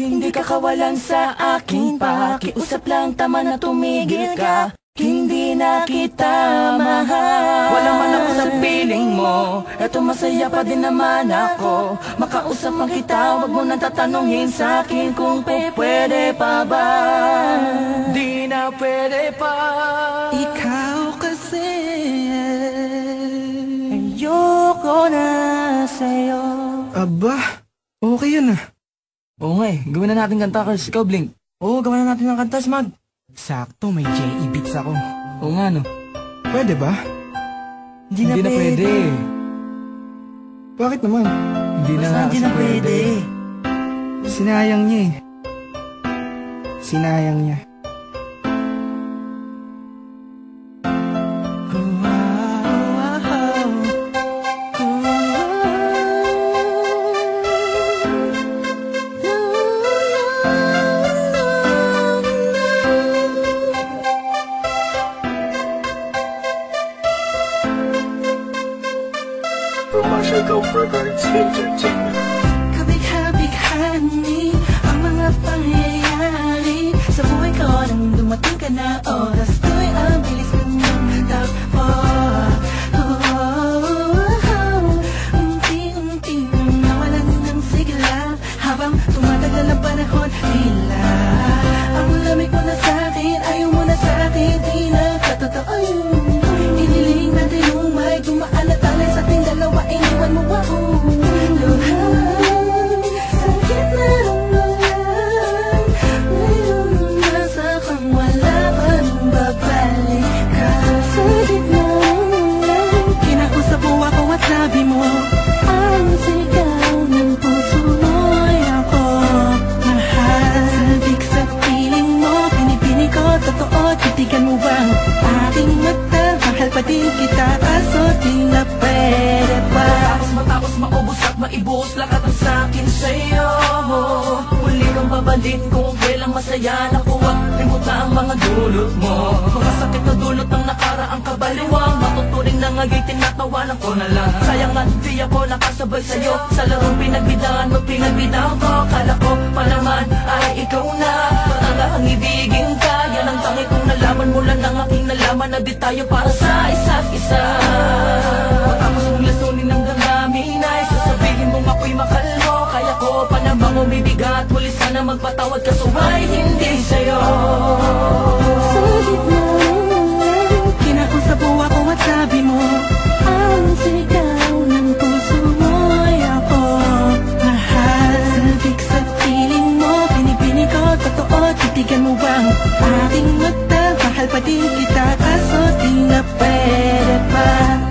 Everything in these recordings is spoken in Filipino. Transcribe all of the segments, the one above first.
Hindi ka kawalan sa aking pakiusap lang tama na tumigil ka. Hindi na kita mahal. Wala man ako sa piling mo. Eto masaya pa din naman ako. Makausap ang kita Huwag mo nang tatanungin sa akin Kung pe pwede pa ba. Di na pwede pa. Ikaw kasi Ayoko na sa'yo. Aba, okay yun ah Oo nga eh, gawin na natin kanta Kars. Ikaw, Blink. Oo, gawin na natin ng kanta, Smag. Sakto, may J.E. beats ako Oo nga, no. Pwede ba? Hindi na, pwede. Bakit naman? Hindi na Basta nga hindi kasi na pwede. Sinayang niya eh Sinayang niya from my go further, it's entertainment. Kabighabig gonna love pangyayari. Din kita Kaso di na pwede pa. Matapos matapos maubos at maibuhos lahat ang sakin sa'yo. Huli kang babalik kung kailang masaya Nakuha, limuta ang mga dulot mo. Mga sakit na dulot ng nakaraang kabaliwang Matuturing na ngagay tinatawanan ko na lang. Sayang nga di ako nakasabay sa'yo. Sa larong pinagbidahan mo pinagbidahan ko Kala ko pa naman ay ikaw na. Ang ibigin ka Yan ang tangi kong nalaman. Mula ng aking nalaman Na di tayo para sa isa. Mong lasunin ng damdamin ay Sasabihin mong ako'y mahal mo Kaya ko pa namang umibigat Muli sana magpatawad kaso ay hindi sa'yo. Sa gitna ng Kinausap mo ako at sabi totoo Titigan mo bang aking mata Mahal pa din kita Kaso di na pwede pa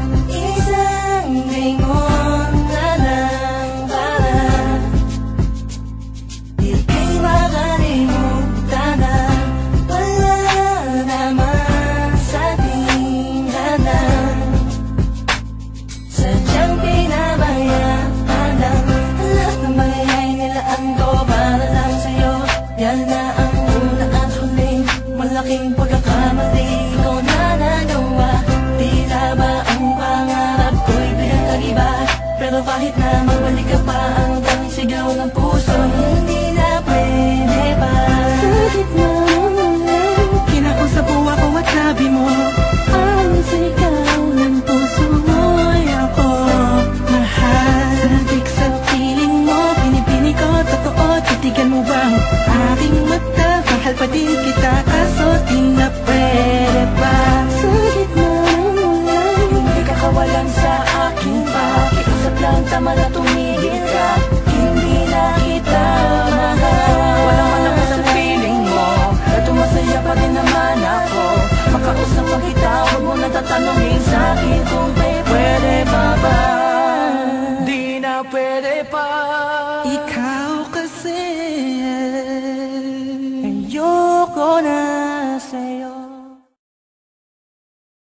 with tama na tumigil ka. Hindi na kita mahal. Wala man ako sa feeling mo Eto masaya pa din naman ako. Makausap ang kita Huwag mo na tatanungin sa akin Kung pwede pa ba. Di na pwede pa. Ikaw